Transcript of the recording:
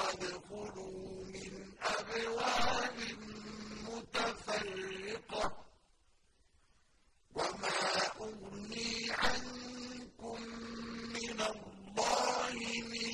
فادخلوا من أبواب متفرقة. وما أغني عنكم من الله من